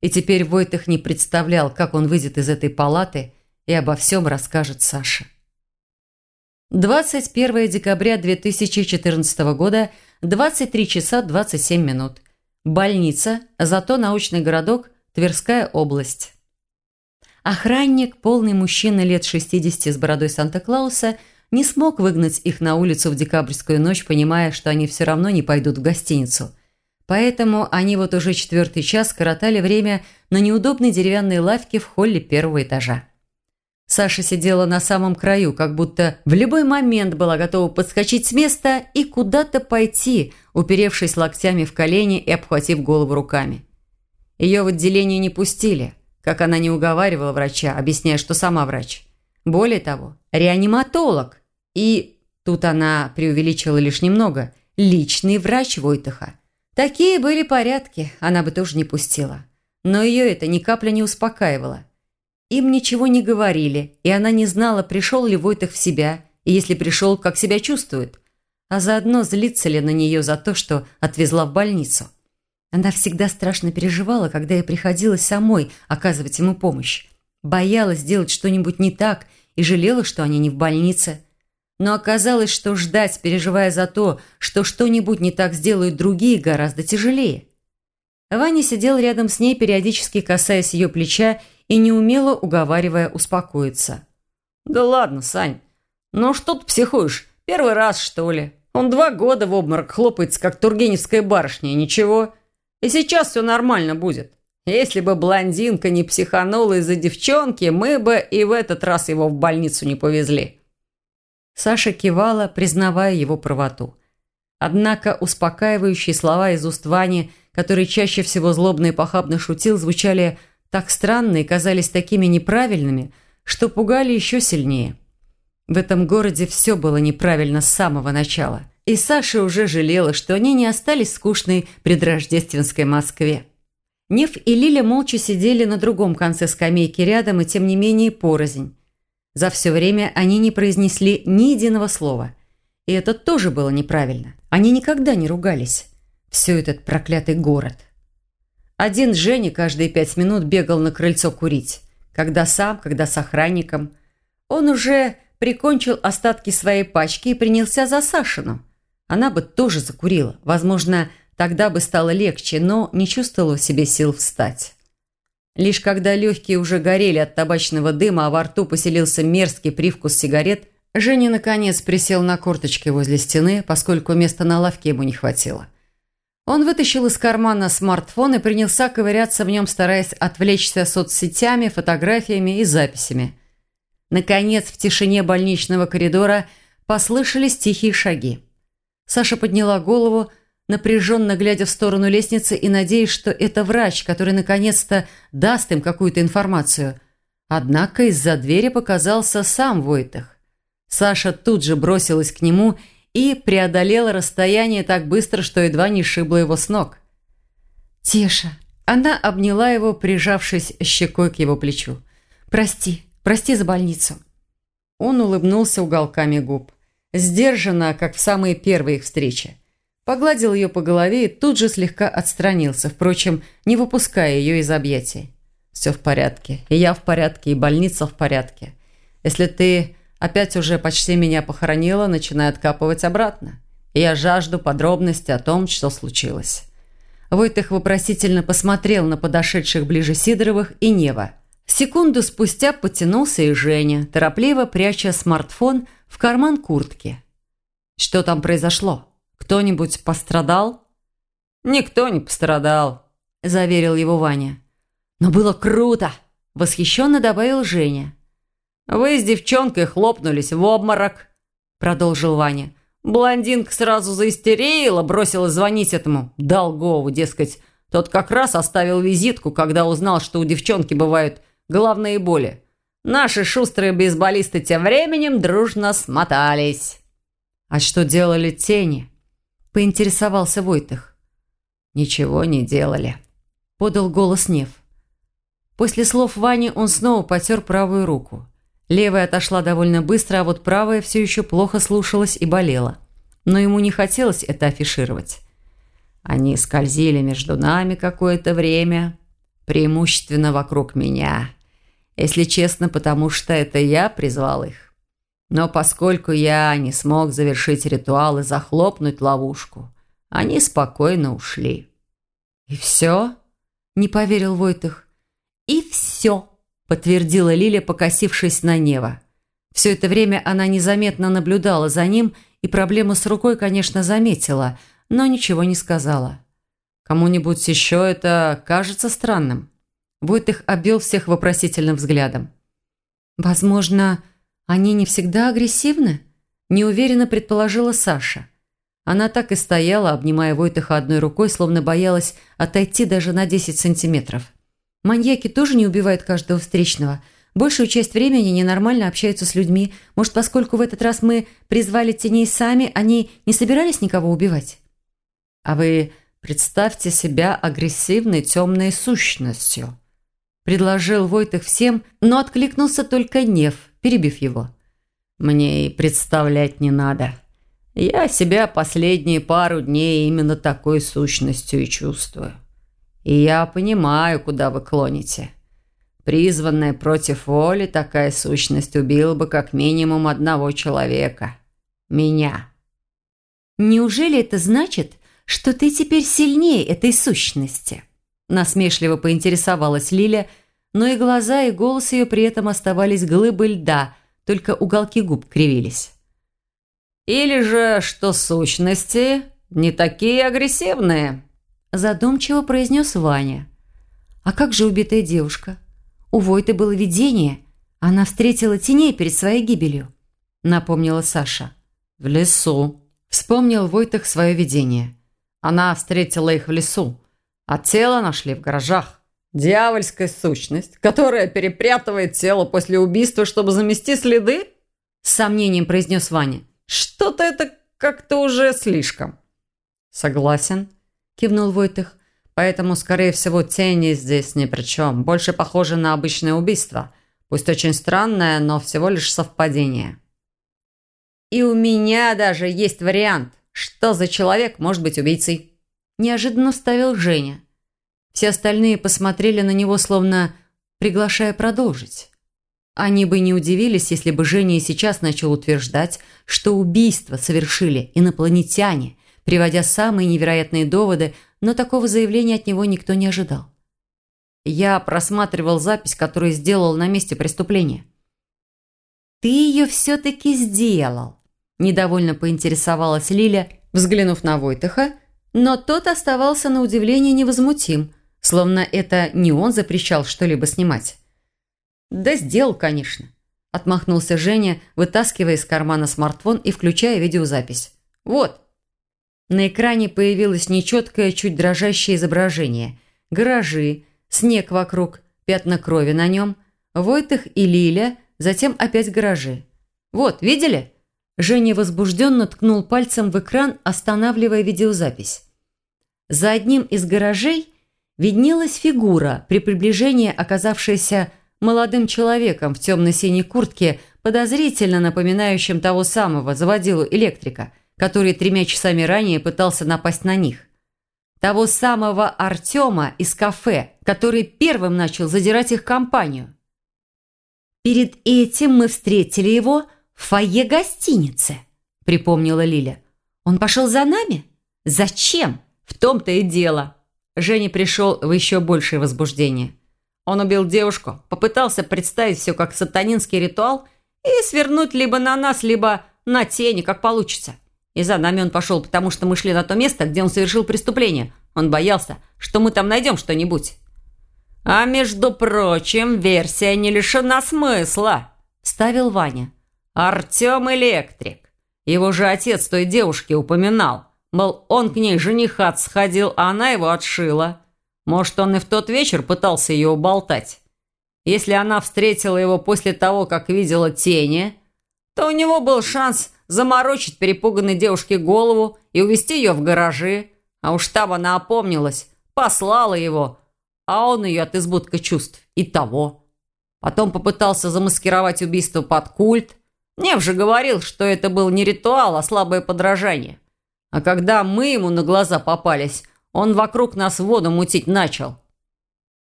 И теперь Войтых не представлял, как он выйдет из этой палаты и обо всем расскажет Саша. 21 декабря 2014 года, 23 часа 27 минут. Больница, зато научный городок, Тверская область. Охранник, полный мужчина лет 60 с бородой Санта-Клауса, не смог выгнать их на улицу в декабрьскую ночь, понимая, что они все равно не пойдут в гостиницу. Поэтому они вот уже четвертый час коротали время на неудобной деревянной лавке в холле первого этажа. Саша сидела на самом краю, как будто в любой момент была готова подскочить с места и куда-то пойти, уперевшись локтями в колени и обхватив голову руками. Ее в отделение не пустили, как она не уговаривала врача, объясняя, что сама врач. Более того, реаниматолог. И, тут она преувеличила лишь немного, личный врач Войтыха. Такие были порядки, она бы тоже не пустила. Но ее это ни капли не успокаивало. Им ничего не говорили, и она не знала, пришел ли Войтых в себя, и если пришел, как себя чувствует, а заодно злится ли на нее за то, что отвезла в больницу. Она всегда страшно переживала, когда ей приходилось самой оказывать ему помощь. Боялась сделать что-нибудь не так и жалела, что они не в больнице. Но оказалось, что ждать, переживая за то, что что-нибудь не так сделают другие, гораздо тяжелее. Ваня сидел рядом с ней, периодически касаясь ее плеча и неумело уговаривая успокоиться. «Да ладно, Сань. Ну что ты психуешь? Первый раз, что ли? Он два года в обморок хлопается, как тургеневская барышня, ничего. И сейчас все нормально будет. Если бы блондинка не психанула из-за девчонки, мы бы и в этот раз его в больницу не повезли». Саша кивала, признавая его правоту. Однако успокаивающие слова из уст Вани, который чаще всего злобно и похабно шутил, звучали так странно и казались такими неправильными, что пугали еще сильнее. В этом городе все было неправильно с самого начала. И Саша уже жалела, что они не остались скучной предрождественской Москве. Нев и Лиля молча сидели на другом конце скамейки рядом и, тем не менее, порознь. За все время они не произнесли ни единого слова. И это тоже было неправильно. Они никогда не ругались. Все этот проклятый город – один Женя каждые пять минут бегал на крыльцо курить. Когда сам, когда с охранником. Он уже прикончил остатки своей пачки и принялся за Сашину. Она бы тоже закурила. Возможно, тогда бы стало легче, но не чувствовала в себе сил встать. Лишь когда легкие уже горели от табачного дыма, а во рту поселился мерзкий привкус сигарет, Женя, наконец, присел на корточки возле стены, поскольку места на лавке ему не хватило. Он вытащил из кармана смартфон и принялся ковыряться в нем, стараясь отвлечься соцсетями, фотографиями и записями. Наконец, в тишине больничного коридора послышались тихие шаги. Саша подняла голову, напряженно глядя в сторону лестницы и надеясь, что это врач, который наконец-то даст им какую-то информацию. Однако из-за двери показался сам Войтах. Саша тут же бросилась к нему и преодолела расстояние так быстро, что едва не шибла его с ног. «Теша!» Она обняла его, прижавшись щекой к его плечу. «Прости, прости за больницу». Он улыбнулся уголками губ. Сдержанно, как в самые первые их встречи. Погладил ее по голове и тут же слегка отстранился, впрочем, не выпуская ее из объятий. «Все в порядке. И я в порядке, и больница в порядке. Если ты Опять уже почти меня похоронила, начиная откапывать обратно. И я жажду подробностей о том, что случилось. Войтых вопросительно посмотрел на подошедших ближе Сидоровых и Нева. Секунду спустя потянулся и Женя, торопливо пряча смартфон в карман куртки. «Что там произошло? Кто-нибудь пострадал?» «Никто не пострадал», – заверил его Ваня. «Но было круто!» – восхищенно добавил Женя. «Вы с девчонкой хлопнулись в обморок», – продолжил Ваня. Блондинка сразу заистерила, бросила звонить этому Долгову, дескать, тот как раз оставил визитку, когда узнал, что у девчонки бывают головные боли. Наши шустрые бейсболисты тем временем дружно смотались. «А что делали тени?» – поинтересовался Войтых. «Ничего не делали», – подал голос Нев. После слов Вани он снова потер правую руку. Левая отошла довольно быстро, а вот правая все еще плохо слушалась и болела. Но ему не хотелось это афишировать. Они скользили между нами какое-то время, преимущественно вокруг меня. Если честно, потому что это я призвал их. Но поскольку я не смог завершить ритуал и захлопнуть ловушку, они спокойно ушли. «И все?» – не поверил Войтых. «И все!» Подтвердила Лиля, покосившись на Нева. Все это время она незаметно наблюдала за ним и проблему с рукой, конечно, заметила, но ничего не сказала. Кому-нибудь еще это кажется странным? Войтых обвел всех вопросительным взглядом. «Возможно, они не всегда агрессивны?» Неуверенно предположила Саша. Она так и стояла, обнимая Войтыха одной рукой, словно боялась отойти даже на 10 сантиметров. Маньяки тоже не убивают каждого встречного. Большую часть времени ненормально общаются с людьми. Может, поскольку в этот раз мы призвали теней сами, они не собирались никого убивать? А вы представьте себя агрессивной темной сущностью. Предложил Войтых всем, но откликнулся только Нев, перебив его. Мне и представлять не надо. Я себя последние пару дней именно такой сущностью и чувствую. И я понимаю, куда вы клоните. Призванная против воли, такая сущность убила бы как минимум одного человека. Меня. Неужели это значит, что ты теперь сильнее этой сущности? Насмешливо поинтересовалась Лиля, но и глаза, и голос ее при этом оставались глыбой льда, только уголки губ кривились. Или же, что сущности не такие агрессивные, задумчиво произнес Ваня. «А как же убитая девушка? У Войты было видение. Она встретила теней перед своей гибелью», — напомнила Саша. «В лесу», — вспомнил Войтах свое видение. «Она встретила их в лесу, а тело нашли в гаражах. Дьявольская сущность, которая перепрятывает тело после убийства, чтобы замести следы?» С сомнением произнес Ваня. «Что-то это как-то уже слишком». «Согласен», – кивнул Войтых. «Поэтому, скорее всего, тени здесь ни при чем. Больше похоже на обычное убийство. Пусть очень странное, но всего лишь совпадение». «И у меня даже есть вариант, что за человек может быть убийцей», – неожиданно вставил Женя. Все остальные посмотрели на него, словно приглашая продолжить. Они бы не удивились, если бы Женя сейчас начал утверждать, что убийство совершили инопланетяне – приводя самые невероятные доводы, но такого заявления от него никто не ожидал. Я просматривал запись, которую сделал на месте преступления. «Ты ее все-таки сделал», – недовольно поинтересовалась Лиля, взглянув на Войтыха, но тот оставался на удивление невозмутим, словно это не он запрещал что-либо снимать. «Да сделал, конечно», – отмахнулся Женя, вытаскивая из кармана смартфон и включая видеозапись. «Вот». На экране появилось нечеткое, чуть дрожащее изображение. Гаражи, снег вокруг, пятна крови на нем, Войтых и Лиля, затем опять гаражи. «Вот, видели?» Женя возбужденно ткнул пальцем в экран, останавливая видеозапись. За одним из гаражей виднелась фигура, при приближении оказавшаяся молодым человеком в темно-синей куртке, подозрительно напоминающим того самого заводилу электрика, который тремя часами ранее пытался напасть на них. Того самого Артема из кафе, который первым начал задирать их компанию. «Перед этим мы встретили его в фойе гостиницы», — припомнила Лиля. «Он пошел за нами? Зачем?» «В том-то и дело». Женя пришел в еще большее возбуждение. Он убил девушку, попытался представить все как сатанинский ритуал и свернуть либо на нас, либо на тени, как получится. И за нами он пошел, потому что мы шли на то место, где он совершил преступление. Он боялся, что мы там найдем что-нибудь. «А между прочим, версия не лишена смысла», – ставил Ваня. «Артем Электрик. Его же отец той девушки упоминал. Мол, он к ней женихат сходил, а она его отшила. Может, он и в тот вечер пытался ее уболтать. Если она встретила его после того, как видела тени, то у него был шанс заморочить перепуганной девушке голову и увести ее в гаражи. А уж там она опомнилась, послала его, а он ее от избытка чувств и того. Потом попытался замаскировать убийство под культ. Нев же говорил, что это был не ритуал, а слабое подражание. А когда мы ему на глаза попались, он вокруг нас воду мутить начал.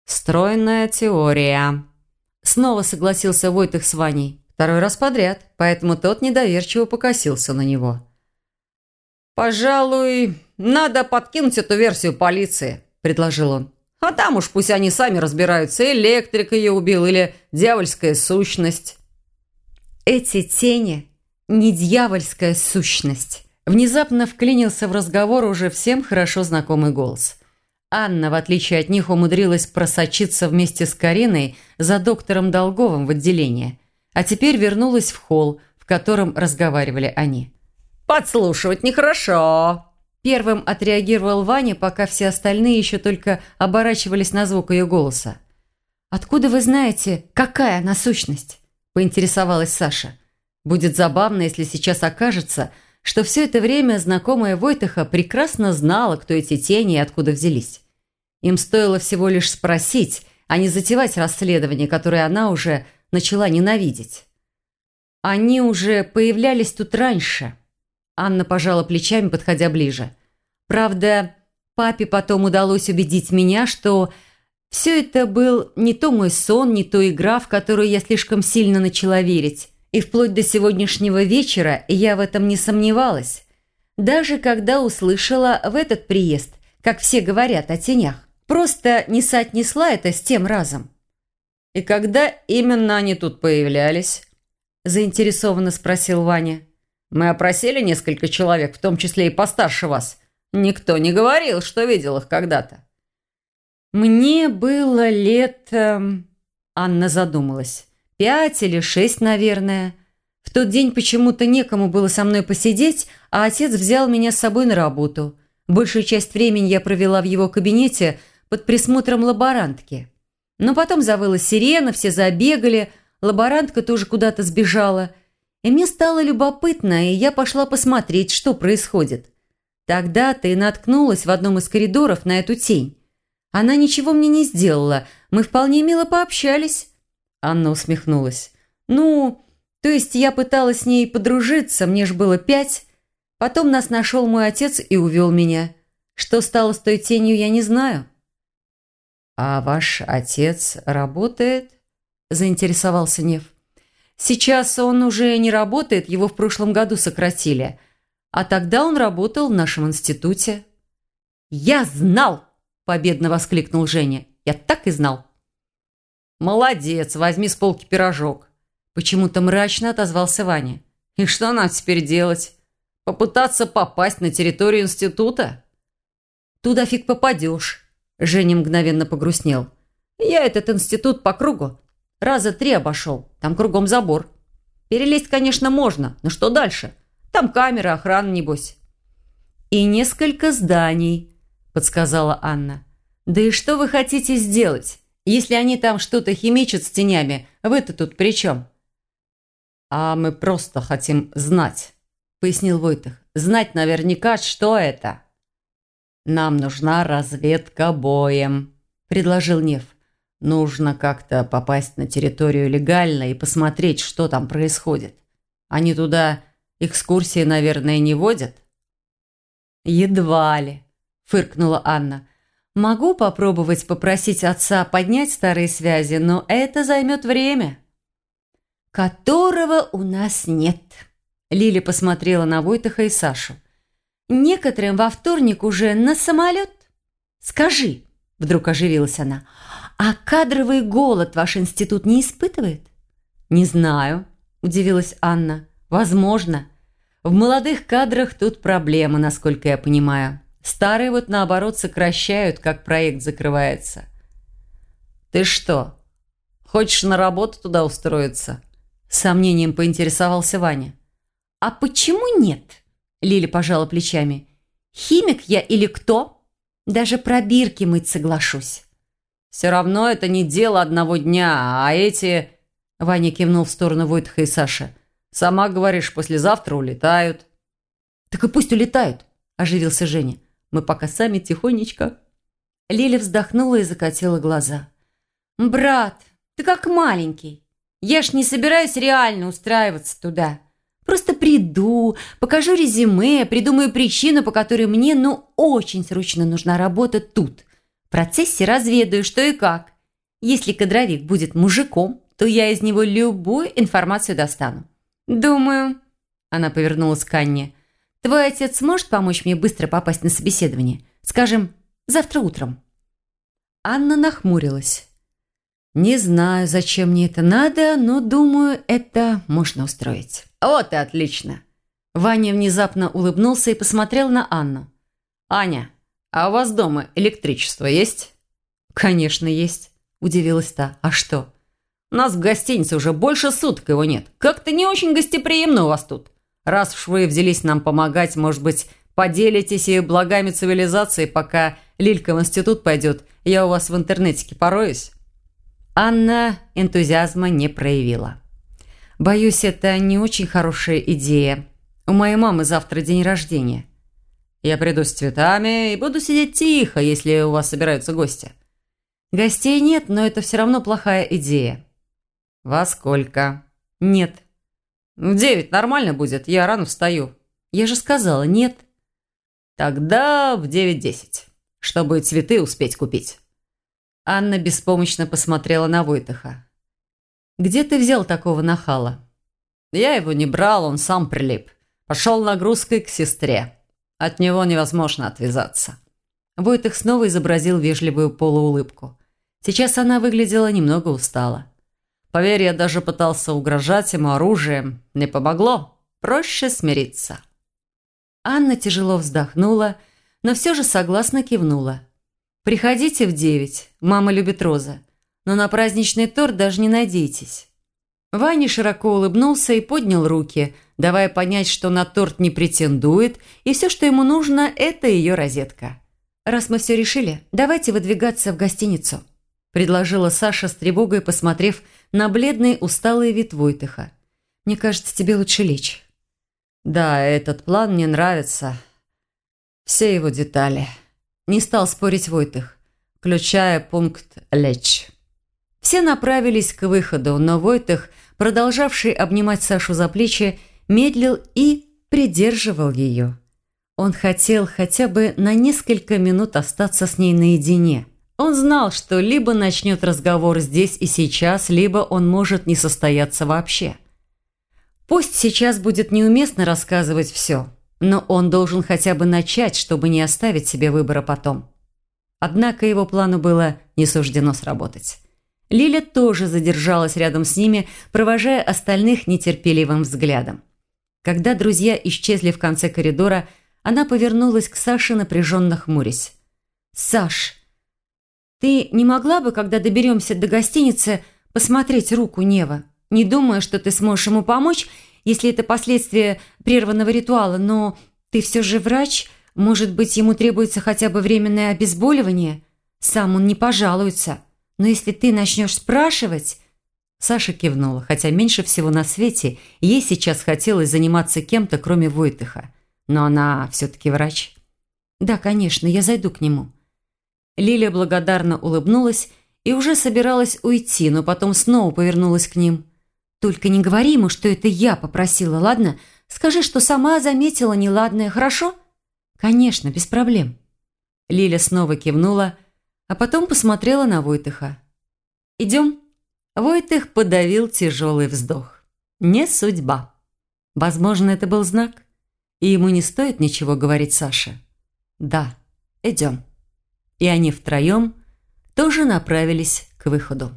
Стройная теория. Снова согласился Войтых с Ваней. Второй раз подряд, поэтому тот недоверчиво покосился на него. «Пожалуй, надо подкинуть эту версию полиции», – предложил он. «А там уж пусть они сами разбираются, электрик ее убил или дьявольская сущность». «Эти тени – не дьявольская сущность», Внезапно вклинился в разговор уже всем хорошо знакомый голос. Анна, в отличие от них, умудрилась просочиться вместе с Кариной за доктором Долговым в отделение, а теперь вернулась в холл, в котором разговаривали они. «Подслушивать нехорошо!» Первым отреагировал Ваня, пока все остальные еще только оборачивались на звук ее голоса. «Откуда вы знаете, какая она сущность?» – поинтересовалась Саша. «Будет забавно, если сейчас окажется – что все это время знакомая Войтаха прекрасно знала, кто эти тени и откуда взялись. Им стоило всего лишь спросить, а не затевать расследование, которое она уже начала ненавидеть. Они уже появлялись тут раньше. Анна пожала плечами, подходя ближе. Правда, папе потом удалось убедить меня, что все это был не то мой сон, не то игра, в которую я слишком сильно начала верить. И вплоть до сегодняшнего вечера я в этом не сомневалась. Даже когда услышала в этот приезд, как все говорят о тенях, просто не соотнесла это с тем разом. «И когда именно они тут появлялись?» – заинтересованно спросил Ваня. «Мы опросили несколько человек, в том числе и постарше вас. Никто не говорил, что видел их когда-то». «Мне было лет...» эм, Анна задумалась. Пять или шесть, наверное. В тот день почему-то некому было со мной посидеть, а отец взял меня с собой на работу. Большую часть времени я провела в его кабинете под присмотром лаборантки. Но потом завыла сирена, все забегали, лаборантка тоже куда-то сбежала. И мне стало любопытно, и я пошла посмотреть, что происходит. Тогда-то и наткнулась в одном из коридоров на эту тень. Она ничего мне не сделала, мы вполне мило пообщались. Анна усмехнулась. «Ну, то есть я пыталась с ней подружиться, мне ж было пять. Потом нас нашел мой отец и увел меня. Что стало с той тенью, я не знаю». «А ваш отец работает?» – заинтересовался Нев. «Сейчас он уже не работает, его в прошлом году сократили. А тогда он работал в нашем институте. «Я знал!» – победно воскликнул Женя. «Я так и знал!» «Молодец, возьми с полки пирожок!» Почему-то мрачно отозвался Ваня. «И что нам теперь делать? Попытаться попасть на территорию института?» «Туда фиг попадешь!» Женя мгновенно погрустнел. «Я этот институт по кругу раза три обошел. Там кругом забор. Перелезть, конечно, можно, но что дальше? Там камера, охрана, небось». «И несколько зданий», – подсказала Анна. «Да и что вы хотите сделать? Если они там что-то химичат с тенями, вы-то тут при чем?» «А мы просто хотим знать», – пояснил Войтых. «Знать наверняка, что это». «Нам нужна разведка боем», – предложил Нев. «Нужно как-то попасть на территорию легально и посмотреть, что там происходит. Они туда экскурсии, наверное, не водят?» «Едва ли», – фыркнула Анна. «Могу попробовать попросить отца поднять старые связи, но это займет время». «Которого у нас нет», – Лили посмотрела на Войтаха и Сашу. «Некоторым во вторник уже на самолет?» «Скажи», – вдруг оживилась она, – «а кадровый голод ваш институт не испытывает?» «Не знаю», – удивилась Анна. «Возможно. В молодых кадрах тут проблема, насколько я понимаю. Старые вот наоборот сокращают, как проект закрывается. Ты что, хочешь на работу туда устроиться? С сомнением поинтересовался Ваня. А почему нет? Лили пожала плечами. Химик я или кто? Даже пробирки мыть соглашусь. Все равно это не дело одного дня, а эти... Ваня кивнул в сторону Войтаха и Саши. Сама говоришь, послезавтра улетают». «Так и пусть улетают», – оживился Женя. «Мы пока сами тихонечко». Лиля вздохнула и закатила глаза. «Брат, ты как маленький. Я ж не собираюсь реально устраиваться туда. Просто приду, покажу резюме, придумаю причину, по которой мне, ну, очень срочно нужна работа тут. В процессе разведаю, что и как. Если кадровик будет мужиком, то я из него любую информацию достану. «Думаю...» Она повернулась к Анне. «Твой отец сможет помочь мне быстро попасть на собеседование? Скажем, завтра утром?» Анна нахмурилась. «Не знаю, зачем мне это надо, но, думаю, это можно устроить». «Вот и отлично!» Ваня внезапно улыбнулся и посмотрел на Анну. «Аня, а у вас дома электричество есть?» «Конечно, есть», – удивилась та. «А что?» У нас в гостинице уже больше суток его нет. Как-то не очень гостеприимно у вас тут. Раз уж вы взялись нам помогать, может быть, поделитесь и благами цивилизации, пока Лилька в институт пойдет, я у вас в интернетике пороюсь». Анна энтузиазма не проявила. «Боюсь, это не очень хорошая идея. У моей мамы завтра день рождения. Я приду с цветами и буду сидеть тихо, если у вас собираются гости. Гостей нет, но это все равно плохая идея. «Во сколько?» «Нет». «В девять нормально будет, я рано встаю». «Я же сказала, нет». «Тогда в девять-десять, чтобы цветы успеть купить». Анна беспомощно посмотрела на Войтаха. «Где ты взял такого нахала?» «Я его не брал, он сам прилип. Пошел нагрузкой к сестре. От него невозможно отвязаться». Войтых снова изобразил вежливую полуулыбку. Сейчас она выглядела немного устала. Поверь, я даже пытался угрожать ему оружием. Не помогло. Проще смириться». Анна тяжело вздохнула, но все же согласно кивнула. «Приходите в девять. Мама любит розы. Но на праздничный торт даже не надейтесь». Ваня широко улыбнулся и поднял руки, давая понять, что на торт не претендует, и все, что ему нужно, это ее розетка. «Раз мы все решили, давайте выдвигаться в гостиницу», предложила Саша с тревогой, посмотрев на бледный усталый вид Войтыха. «Мне кажется, тебе лучше лечь». «Да, этот план мне нравится. Все его детали». Не стал спорить Войтых, включая пункт «лечь». Все направились к выходу, но Войтых, продолжавший обнимать Сашу за плечи, медлил и придерживал ее. Он хотел хотя бы на несколько минут остаться с ней наедине – он знал, что либо начнет разговор здесь и сейчас, либо он может не состояться вообще. Пусть сейчас будет неуместно рассказывать все, но он должен хотя бы начать, чтобы не оставить себе выбора потом. Однако его плану было не суждено сработать. Лиля тоже задержалась рядом с ними, провожая остальных нетерпеливым взглядом. Когда друзья исчезли в конце коридора, она повернулась к Саше, напряженно хмурясь. «Саш, ты не могла бы, когда доберемся до гостиницы, посмотреть руку Нева? Не думаю, что ты сможешь ему помочь, если это последствия прерванного ритуала, но ты все же врач, может быть, ему требуется хотя бы временное обезболивание? Сам он не пожалуется. Но если ты начнешь спрашивать...» Саша кивнула, хотя меньше всего на свете ей сейчас хотелось заниматься кем-то, кроме Войтыха. Но она все-таки врач. «Да, конечно, я зайду к нему». Лилия благодарно улыбнулась и уже собиралась уйти, но потом снова повернулась к ним. «Только не говори ему, что это я попросила, ладно? Скажи, что сама заметила неладное, хорошо?» «Конечно, без проблем». Лиля снова кивнула, а потом посмотрела на Войтыха. «Идем?» Войтых подавил тяжелый вздох. «Не судьба. Возможно, это был знак, и ему не стоит ничего говорить Саше. Да, идем». И они втроем тоже направились к выходу.